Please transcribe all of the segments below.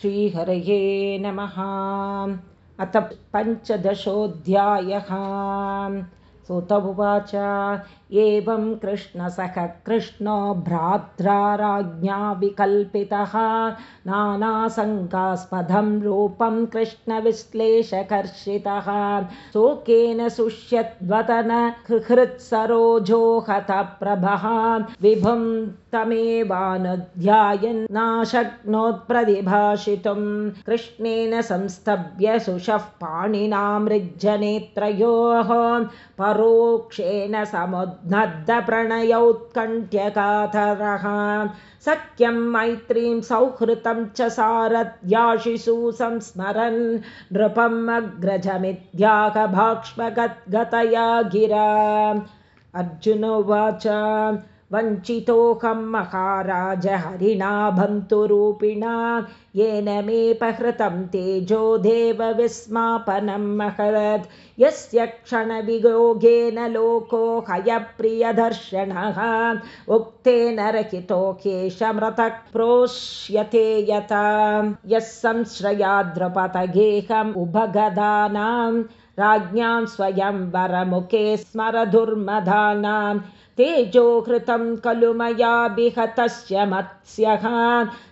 श्रीहरये नमः। अथ पञ्चदशोऽध्यायः। सुत उवाच एवं कृष्णसख कृष्णो भ्रात्रा राज्ञा विकल्पितः नानासङ्कास्पदं रूपं कृष्णविश्लेषकर्षितः शोकेन सुष्यद्वतन हृत्सरोजो हतप्रभः विभुं तमेवानुध्यायन् नाशक्नोत्प्रतिभाषितुं कृष्णेन संस्तभ्य सुषः पाणिनामृज्जनेत्रयोः परोक्षेण समुद्नद्धप्रणयोत्कण्ठ्यकातरः सख्यं मैत्रीं सौहृतं च सारथ्याशिषु संस्मरन्। नृपम् अग्रजमित्यागभाक्ष्मगद्गतया गिरा अर्जुनोवाच वञ्चितोऽहं महाराज हरिणा बन्तुरूपिणा येन मेऽपहृतं तेजो देवविस्मापनं महरत्। यस्य क्षणवियोगेन लोको हयप्रियदर्शनः उक्तेन रहितो केशमृतः प्रोष्यते यथा यः संश्रयाद्रपतगेहम् उभगदानां राज्ञां स्वयं वरमुखे स्मरधुर्मदानां तेजो हृतं खलु मया विहतस्य मत्स्यः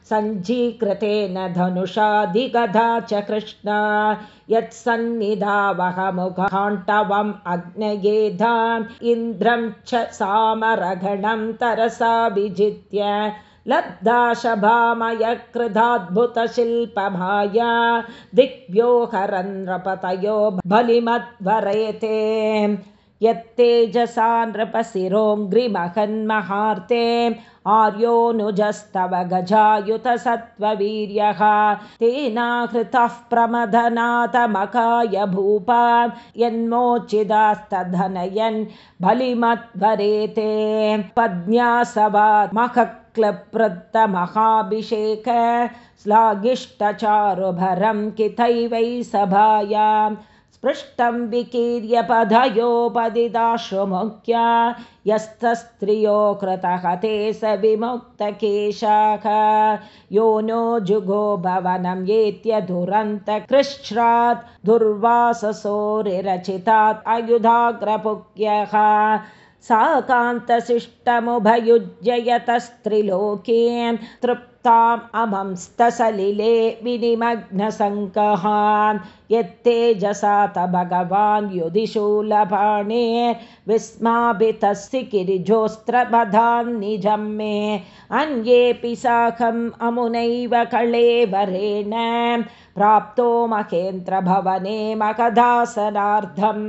सञ्जीकृतेन धनुषाधिगधा च कृष्णा। यत्सन्निधावहमुखाण्टवम् अग्नयेधाम् इन्द्रं च सामरगणं तरसा विजित्य। लब्धाशभामय कृधाद्भुतशिल्पमाया दिग्भ्यो हरन्नृपतयो बलिमद्वरेते यत्तेजसा नृपशिरोऽङ्घ्रिमहन्महार्ते आर्योऽनुजस्तव गजायुतसत्त्ववीर्यः। तेनाहृतः प्रमदनाथमकाय भूपा यन्मोचिदास्तधनयन् बलिमद्वरेते। पद्न्यासवामहक्लप्रत्तमहाभिषेक श्लाघिष्टचारुभरं किथैवै सभायाम् स्पृष्टं विकीर्यपधयोपदिदाश्रुमुख्या यस्तस्त्रियो कृतः ते स विमुक्तकेशाख। यो नो जुगो भवनं येत्य दुरन्तकृश्रात् दुर्वाससोरिरचितात् अयुधाग्रपुक्यः सा कान्तशिष्टमुभयुज्ययतस्त्रिलोके तृप्ताम् अमंस्तसलिले विनिमग्नसङ्कः यत्तेजसात भगवान् युधिशूलपाणे विस्माभितस्य किरिजोस्त्रबधान्निजं मे। अन्येऽपि साकम् अमुनैव कळेवरेण प्राप्तो महेन्द्रभवने मकदासनार्धं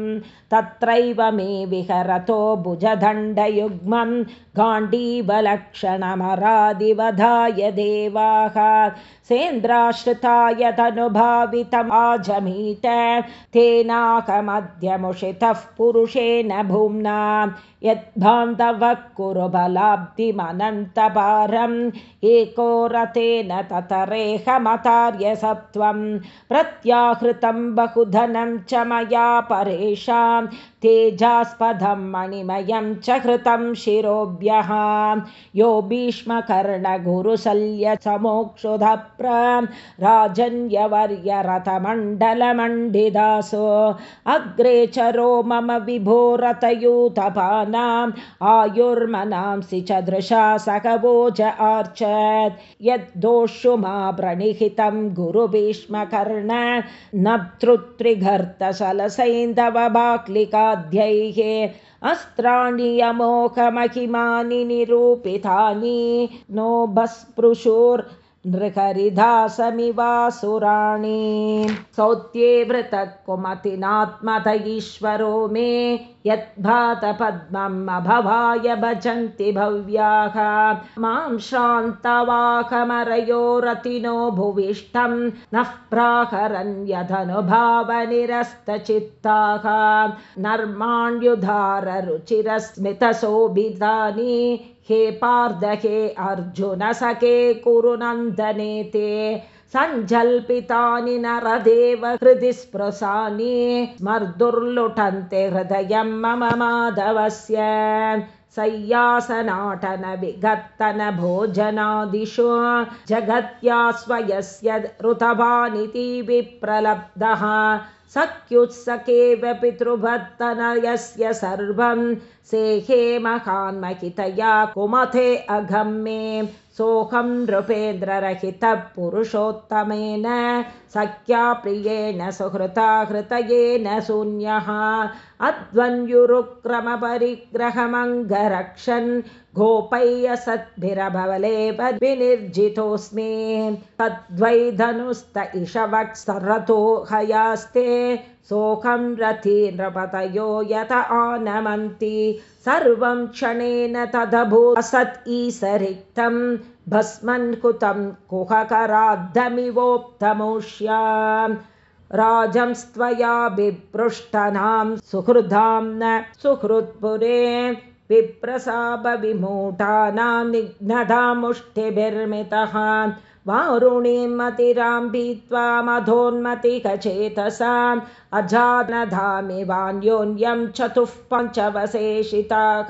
तत्रैव मे विहरतो भुजदण्डयुग्मं गाण्डीवलक्षणमरादिवधाय देवाः सेन्द्राश्रिताय तनुभावितम् आजमीट तेनाकमध्यमुषितः पुरुषेण भूम्ना यद्बान्धवः कुरु बलाब्धिमनन्तपारम् एको रथेन ततरेहमतार्यसत्त्वं प्रत्याहृतं बहुधनं च मया परेषां तेजास्पदं मणिमयं च कृतं शिरोभ्यः यो भीष्मकर्णगुरुशल्य समोक्षुधप्र राजन्यवर्यरथमण्डलमण्डिदासो अग्रे चरो मम विभो रथयूतपान् आयुर्मनांसि च दृशा सकवोज आर्चत् यद्दोषु मा प्रणिहितं गुरुभीष्मकर्ण नतृत्रिघर्तशलसैन्दवबाक्लिकाध्यैः अस्त्राणि अमोघमहिमानि निरूपितानि नो भस्पृशुर् नृहरिदासमिवासुराणि। सौत्ये कुमतिनात्मत ईश्वरो मे यद्भातपद्मम् अभवाय भजन्ति भव्याः। मां श्रान्तवाकमरयो रतिनो भुविष्ठं नः प्राहरन्यधनुभावनिरस्तचित्ताः नर्माण्युधाररुचिरस्मितशोभितानि हे पार्द हे अर्जुन सखे कुरु नन्दने ते सञ्जल्पितानि नरदेव हृदि स्पृशानि स्मर्दुर्लुठन्ते हृदयं मम माधवस्य। सय्यासनाटनविघत्तनभोजनादिषु जगत्या स्वयस्य ऋतवानिति विप्रलब्धः। सख्युत्सकेव पितृभत्तनयस्य सर्वं सेहे महान्महितया कुमथे अगम्ये सोऽहं नृपेन्द्ररहितः पुरुषोत्तमेन सख्या प्रियेण सुहृता हृतयेन शून्यः। अध्वन्युरुक्रमपरिग्रहमङ्गरक्षन् गोपय्य सद्भिरभवले विनिर्जितोऽस्मि। तद्वैधनुस्त इषवक्सरतो हयास्ते सोऽहं रथि नृपतयो यत आनमन्ति। सर्वं क्षणेन तदभूसत् ईसरिक्तं भस्मन्कुतं कुहकराद्धमिवोक्तमोष्या राजंस्त्वया बिपृष्टनां सुहृदां न सुहृत्पुरे। विप्रसापविमूढानां निघ्नदामुष्टिभिर्मितः वारुणीमतिराम्बीत्वा मधोन्मतिकचेतसाम् अजानधामिवान्योन्यं चतुः पञ्चवशेषिताः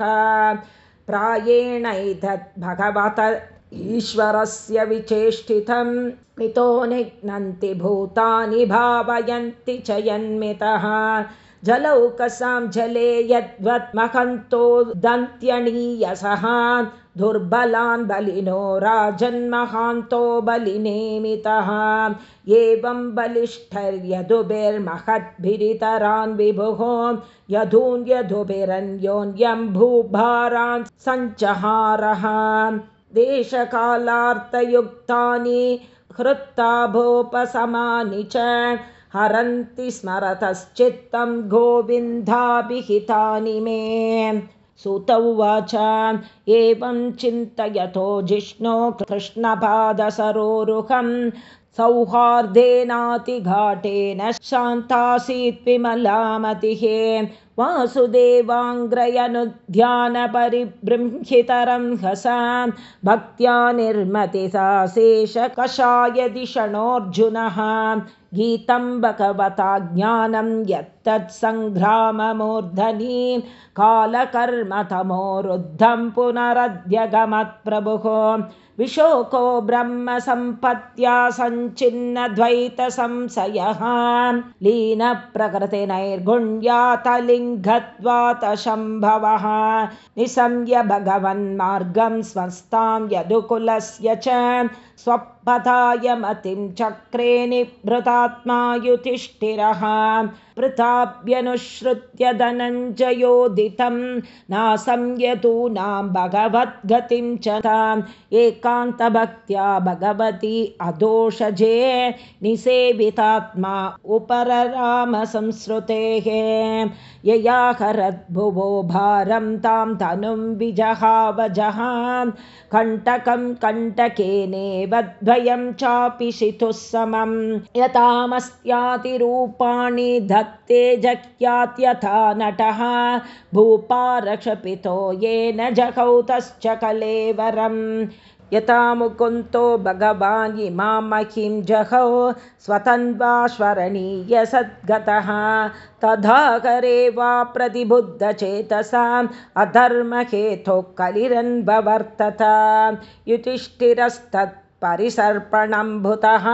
प्रायेणैतद् भगवत ईश्वरस्य विचेष्टितं मितो निघ्नन्ति भूतानि भावयन्ति च यन्मितः जलौकसां जले यद्वत्महन्तो दन्त्यणीयसः दुर्बलान् बलिनो राजन्महान्तो बलिनेमितः। एवं बलिष्ठर्यदुभिर्महद्भिरितरान् विभुः यधून् यधुभिरन्योन्यं भूभारान् सञ्चहारः। देशकालार्थयुक्तानि हृत्ताभोपसमानि च हरन्ति स्मरतश्चित्तं गोविन्दाभिहितानि मे। सुत उवाच एवं चिन्तयतो जिष्णो कृष्णपादसरोरुहं सौहार्देनातिघाटेन शान्तासीत् विमलामतिः वासुदेवाङ्ग्रयनुध्यानपरिबृंहितरं हसा भक्त्या निर्मतिसा शेषकषायदिषणोऽर्जुनः गीतं भगवता ज्ञानं यत्तत्सङ्ग्राममूर्धनी कालकर्मतमोरुद्धं पुनरद्यगमत्प्रभुः विशोको ब्रह्मसम्पत्त्या सञ्चिन्नद्वैतसंशयः लीनप्रकृतिनैर्गुण्यातलिङ्गत्वातशम्भवः। निशम्य भगवन्मार्गं स्वस्तां यदुकुलस्य च स्वपथाय मतिं चक्रे निभृतात्मा युधिष्ठिरः पृथाभ्यनुसृत्य धनञ्जयोदितं नासंयतूनां भगवद्गतिं च ताम् एकान्तभक्त्या भगवती अदोषजे निसेवितात्मा उपररामसंस्रुतेः यया हरद्भुवो भारं तां तनुं विजहावजः कण्टकं कण्टकेनेव द्वयं चापि शितुः समं यतामस्त्यातिरूपाणि धत्ते जह्यात्यथा नटः। भूपारक्षपितो येन जहौतश्च कलेवरम्। यथा मुकुन्तो भगवान् इमां महीं जहौ स्वतन्वाश्वरणीय सद्गतः तथा करे वा प्रतिबुद्धचेतसाम् अधर्महेतोः कलिरन्ववर्तत युधिष्ठिरस्तत्परिसर्पणं भूतः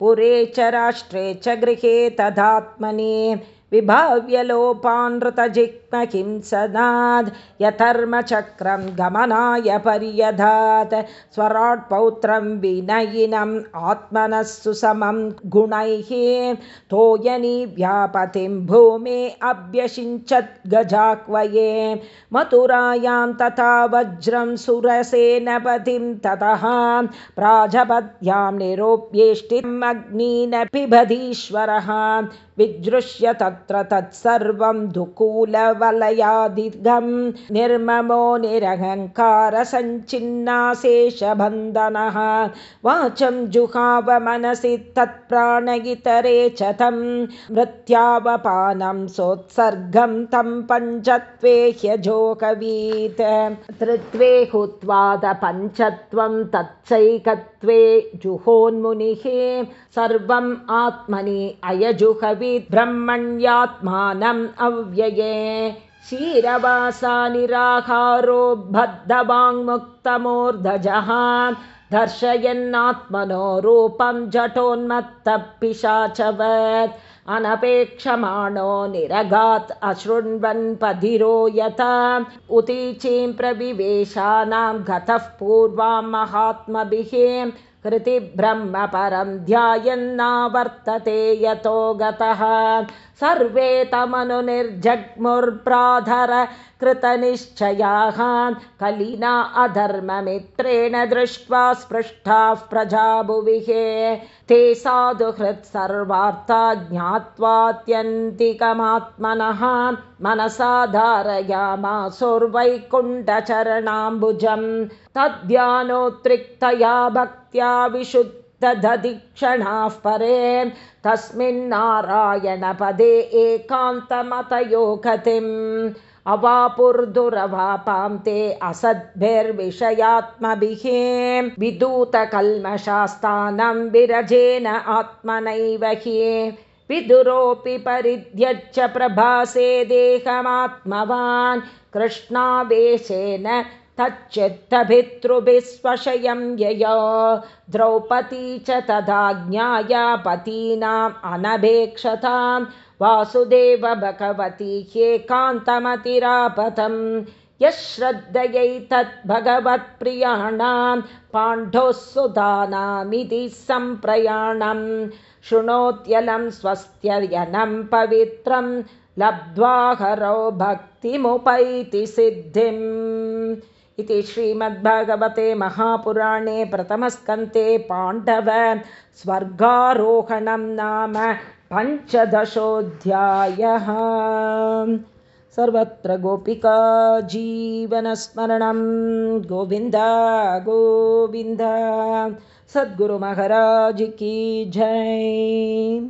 पुरे च राष्ट्रे च गृहे तदात्मनि विभाव्यलोपानृतजिह्महिं सदाद् यथर्मचक्रं गमनाय पर्यधात् स्वराट्पौत्रं विनयिनम् आत्मनः सुसमं गुणैः तोयनी व्यापतिं भूमे अभ्यषिञ्चत् गजाक्वये मथुरायां तथा वज्रं सुरसेनपतिं ततः प्राजपद्यां निरोप्येष्टिम् अग्नीनपिबधीश्वरः विदृश्य तत्र तत्सर्वं दुकूलवलयादिगं निर्ममो निरहङ्कारसञ्चिन्नाशेषबन्धनः। वाचं जुहाव मनसि तत्प्राणयितरे च तं मृत्यावपानं सोत्सर्गं तं पञ्चत्वे ह्यजोकवीत् तृत्वे हुत्वाद पञ्चत्वं तत्सैकत्वे जुहोन्मुनिः सर्वम् आत्मनि अयजुहवि ब्रह्मण्यात्मानम् अव्यये। क्षीरवासा निराहारो बद्धवाङ्मुक्तमूर्धजः दर्शयन्नात्मनो रूपं जटोन्मत्तपिशाचवत् अनपेक्षमाणो निरगात् अशृण्वन्पधिरो यथा उतीचीं प्रविवेशानां गतः पूर्वां महात्मभिः कृतिब्रह्म परं ध्यायन्नावर्तते यतो गतः। सर्वे तमनुनिर्जग्मुर्प्राधर कृतनिश्चयाः। कलिना अधर्ममित्रेण दृष्ट्वा स्पृष्टाः प्रजाभुविः। ते साधुहृत् सर्वार्था ज्ञात्वात्यन्तिकमात्मनः। मनसा धारयामासुर्वैकुण्ठचरणाम्बुजम् तद्ध्यानोत्रिक्तया भक्त्या विशुद्धदधिक्षणाः परे तस्मिन्नारायणपदे एकान्तमतयो गतिम् अवापुर्दुरवापां ते असद्भिर्विषयात्मभिः विदूतकल्मशास्तानं विरजेन आत्मनैव हि विदुरोऽपि परिध्यच्च प्रभासे देहमात्मवान् कृष्णावेशेन तच्चित्तभितृभिः स्वशयं यया। द्रौपदी च तदा ज्ञाया पतीनाम् अनभेक्षतां वासुदेव भगवती ह्येकान्तमतिरापतं यः श्रद्धयैतत् भगवत्प्रियाणां पाण्डोः सुधानामिति सम्प्रयाणं शृणोत्यलं स्वस्त्ययनं पवित्रं। लब्ध्वा हरौ भक्तिमुपैति सिद्धिम् इति श्रीमद्भगवते महापुराणे प्रथमस्कन्ते पाण्डव स्वर्गारोहणं नाम पञ्चदशोऽध्यायः। सर्वत्र गोपिका जीवनस्मरणं। गोविन्द गोविन्द। सद्गुरुमहाराज की जय